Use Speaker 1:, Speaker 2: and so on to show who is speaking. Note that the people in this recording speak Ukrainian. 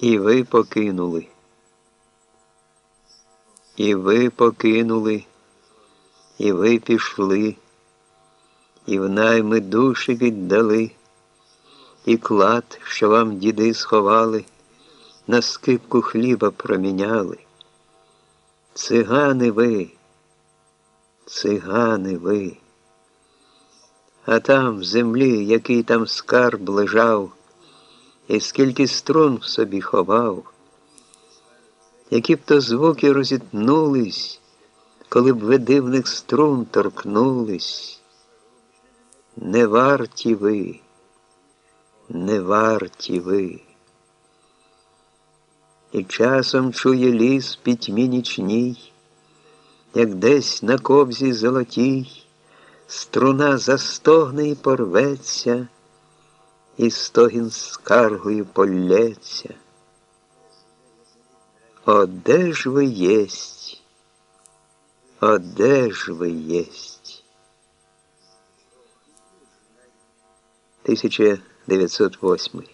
Speaker 1: І ви покинули. І ви покинули, і ви пішли, і в найми душі віддали, і клад, що вам діди сховали, на скипку хліба проміняли. Цигани ви, цигани ви. А там, в землі, який там скарб лежав, і скільки струн в собі ховав, які б то звуки розітнулись, коли б ви дивних струн торкнулись. Не варті ви, не варті ви. І часом чує ліс пітьмі нічній, як десь на кобзі золотій струна застогне і порветься, і стогін скаргою полється. О, де ж ви єсть? О, де ж ви єсть? 1908